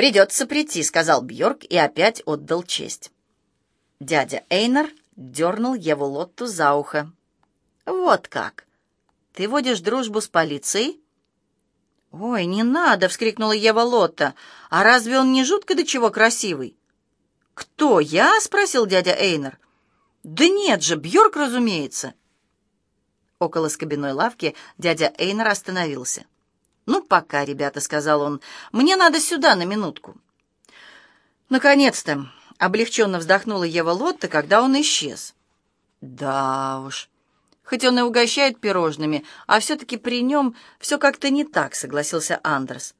«Придется прийти», — сказал Бьорк и опять отдал честь. Дядя Эйнар дернул Еву Лотту за ухо. «Вот как! Ты водишь дружбу с полицией?» «Ой, не надо!» — вскрикнула Ева Лотта. «А разве он не жутко до чего красивый?» «Кто, я?» — спросил дядя Эйнер. «Да нет же, Бьорк, разумеется». Около скобяной лавки дядя Эйнер остановился. «Ну, пока, ребята», — сказал он, — «мне надо сюда на минутку». «Наконец-то!» — облегченно вздохнула Ева Лотта, когда он исчез. «Да уж, хоть он и угощает пирожными, а все-таки при нем все как-то не так», — согласился Андерс.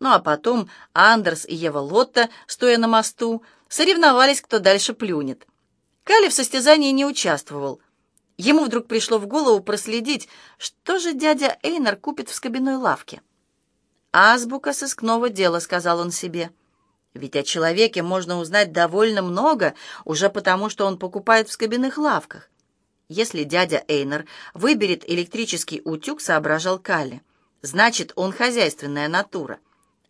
Ну а потом Андерс и Ева Лотта, стоя на мосту, соревновались, кто дальше плюнет. Кали в состязании не участвовал. Ему вдруг пришло в голову проследить, что же дядя Эйнар купит в скобяной лавке. «Азбука сыскного дела», — сказал он себе. «Ведь о человеке можно узнать довольно много, уже потому, что он покупает в скобяных лавках. Если дядя Эйнер выберет электрический утюг, соображал Калли, значит, он хозяйственная натура.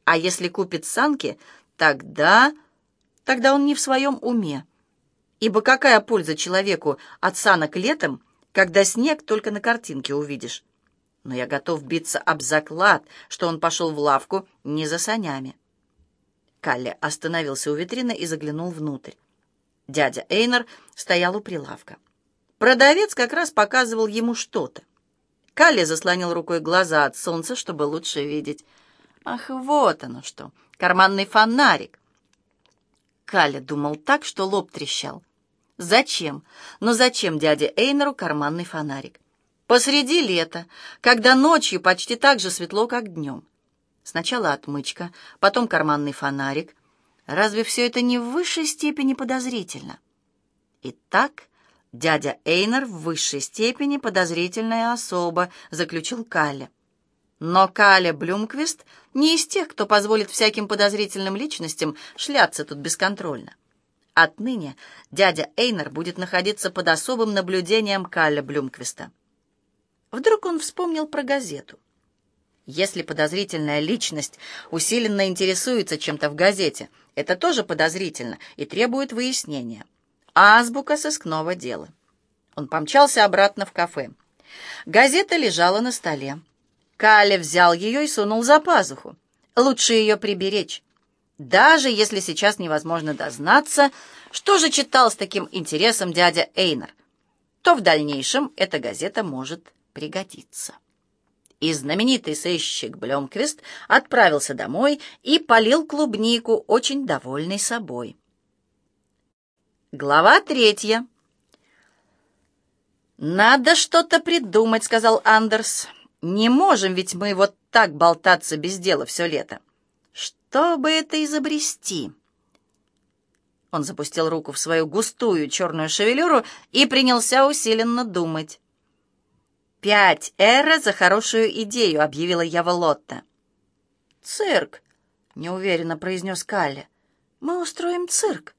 А если купит санки, тогда... тогда он не в своем уме. Ибо какая польза человеку от санок летом, когда снег только на картинке увидишь? Но я готов биться об заклад, что он пошел в лавку не за санями. Калли остановился у витрины и заглянул внутрь. Дядя Эйнер стоял у прилавка. Продавец как раз показывал ему что-то. Калли заслонил рукой глаза от солнца, чтобы лучше видеть. Ах, вот оно что, карманный фонарик. Калли думал так, что лоб трещал. Зачем? Но зачем дяде Эйнеру карманный фонарик? Посреди лета, когда ночью почти так же светло, как днем. Сначала отмычка, потом карманный фонарик. Разве все это не в высшей степени подозрительно? Итак, «Дядя Эйнер в высшей степени подозрительная особа», — заключил Калле. Но Калле Блюмквист не из тех, кто позволит всяким подозрительным личностям шляться тут бесконтрольно. Отныне дядя Эйнер будет находиться под особым наблюдением Калле Блюмквиста. Вдруг он вспомнил про газету. Если подозрительная личность усиленно интересуется чем-то в газете, это тоже подозрительно и требует выяснения. Азбука сыскного дела. Он помчался обратно в кафе. Газета лежала на столе. Каля взял ее и сунул за пазуху. Лучше ее приберечь. Даже если сейчас невозможно дознаться, что же читал с таким интересом дядя Эйнер, то в дальнейшем эта газета может пригодиться. И знаменитый сыщик Блемквист отправился домой и полил клубнику, очень довольный собой. Глава третья. «Надо что-то придумать», — сказал Андерс. «Не можем ведь мы вот так болтаться без дела все лето. Что бы это изобрести?» Он запустил руку в свою густую черную шевелюру и принялся усиленно думать. «Пять эра за хорошую идею», — объявила Ява Лотта. «Цирк», — неуверенно произнес Калли. «Мы устроим цирк».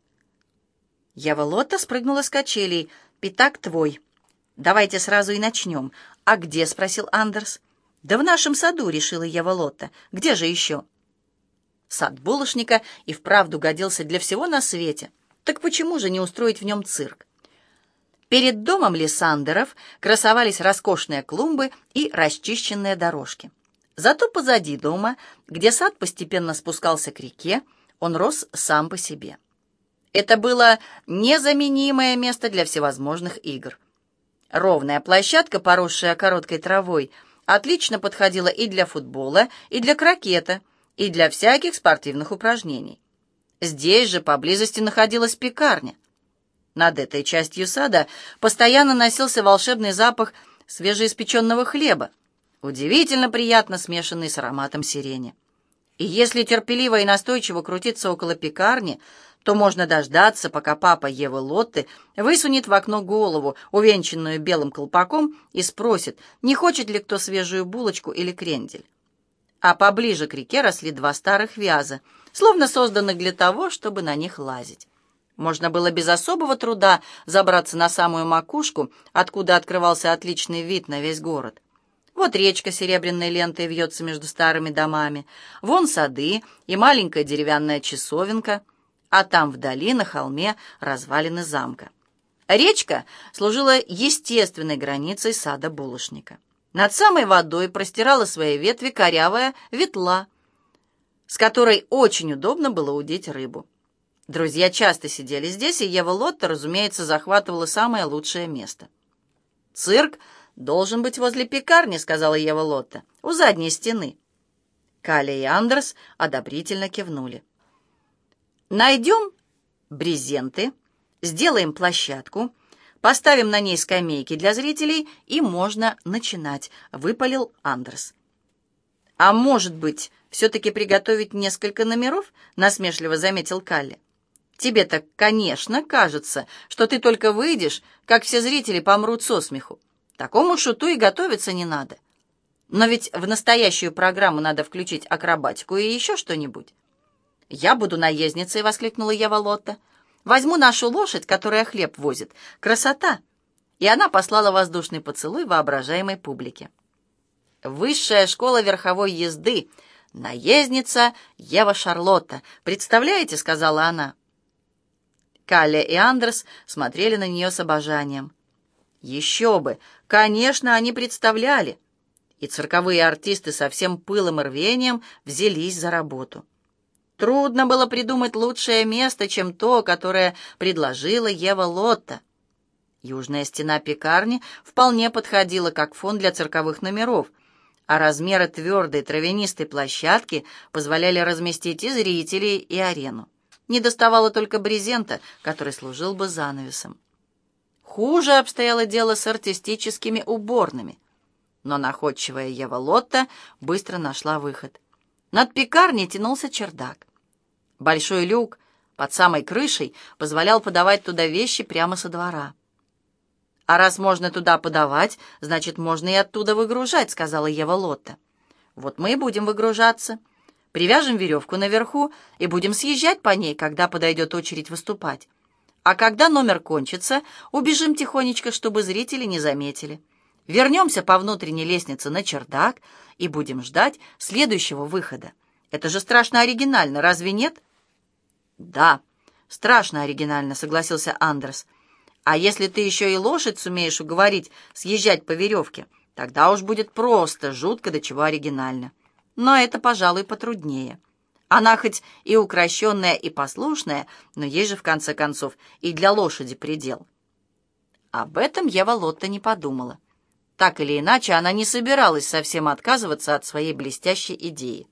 Ева Лотта спрыгнула с качелей. «Пятак твой. Давайте сразу и начнем». «А где?» — спросил Андерс. «Да в нашем саду», — решила Ева Лотта. «Где же еще?» Сад булочника и вправду годился для всего на свете. Так почему же не устроить в нем цирк? Перед домом Лиссандеров красовались роскошные клумбы и расчищенные дорожки. Зато позади дома, где сад постепенно спускался к реке, он рос сам по себе. Это было незаменимое место для всевозможных игр. Ровная площадка, поросшая короткой травой, отлично подходила и для футбола, и для крокета, и для всяких спортивных упражнений. Здесь же поблизости находилась пекарня. Над этой частью сада постоянно носился волшебный запах свежеиспеченного хлеба, удивительно приятно смешанный с ароматом сирени. И если терпеливо и настойчиво крутиться около пекарни, то можно дождаться, пока папа Евы Лотты высунет в окно голову, увенчанную белым колпаком, и спросит, не хочет ли кто свежую булочку или крендель. А поближе к реке росли два старых вяза, словно созданных для того, чтобы на них лазить. Можно было без особого труда забраться на самую макушку, откуда открывался отличный вид на весь город. Вот речка серебряной лентой вьется между старыми домами, вон сады и маленькая деревянная часовенка, а там вдали на холме развалины замка. Речка служила естественной границей сада булочника. Над самой водой простирала свои ветви корявая ветла, с которой очень удобно было удить рыбу. Друзья часто сидели здесь, и Ева Лотта, разумеется, захватывала самое лучшее место. «Цирк должен быть возле пекарни», — сказала Ева Лотта, — «у задней стены». Калле и Андерс одобрительно кивнули. «Найдем брезенты», Сделаем площадку, поставим на ней скамейки для зрителей, и можно начинать», — выпалил Андерс. «А может быть, все-таки приготовить несколько номеров?» — насмешливо заметил Калле. «Тебе-то, конечно, кажется, что ты только выйдешь, как все зрители помрут со смеху. Такому шуту и готовиться не надо. Но ведь в настоящую программу надо включить акробатику и еще что-нибудь». «Я буду наездницей!» — воскликнула Ева Лотта. Возьму нашу лошадь, которая хлеб возит. Красота!» И она послала воздушный поцелуй воображаемой публике. Высшая школа верховой езды. Наездница Ева Шарлотта. «Представляете?» — сказала она. Калля и Андерс смотрели на нее с обожанием. Еще бы! Конечно, они представляли. И цирковые артисты со всем пылом и рвением взялись за работу. Трудно было придумать лучшее место, чем то, которое предложила Ева Лотта. Южная стена пекарни вполне подходила как фон для цирковых номеров, а размеры твердой травянистой площадки позволяли разместить и зрителей, и арену. Не доставало только брезента, который служил бы занавесом. Хуже обстояло дело с артистическими уборными. Но находчивая Ева Лотта быстро нашла выход. Над пекарней тянулся чердак. Большой люк под самой крышей позволял подавать туда вещи прямо со двора. «А раз можно туда подавать, значит, можно и оттуда выгружать», — сказала Ева Лотта. «Вот мы и будем выгружаться. Привяжем веревку наверху и будем съезжать по ней, когда подойдет очередь выступать. А когда номер кончится, убежим тихонечко, чтобы зрители не заметили. Вернемся по внутренней лестнице на чердак и будем ждать следующего выхода. Это же страшно оригинально, разве нет? Да, страшно оригинально, согласился Андерс. А если ты еще и лошадь сумеешь уговорить съезжать по веревке, тогда уж будет просто жутко до чего оригинально. Но это, пожалуй, потруднее. Она хоть и укращенная, и послушная, но есть же, в конце концов, и для лошади предел. Об этом Ева Лотта не подумала. Так или иначе, она не собиралась совсем отказываться от своей блестящей идеи.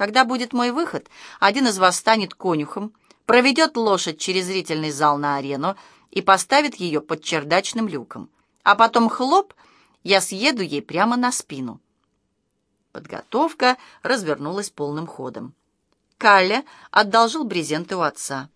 Когда будет мой выход, один из вас станет конюхом, проведет лошадь через зрительный зал на арену и поставит ее под чердачным люком. А потом хлоп, я съеду ей прямо на спину. Подготовка развернулась полным ходом. Калле одолжил брезенты у отца.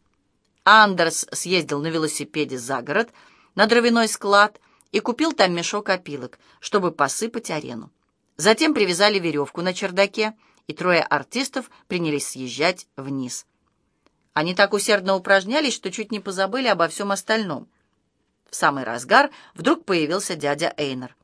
Андерс съездил на велосипеде за город, на дровяной склад, и купил там мешок опилок, чтобы посыпать арену. Затем привязали веревку на чердаке, и трое артистов принялись съезжать вниз. Они так усердно упражнялись, что чуть не позабыли обо всем остальном. В самый разгар вдруг появился дядя Эйнер.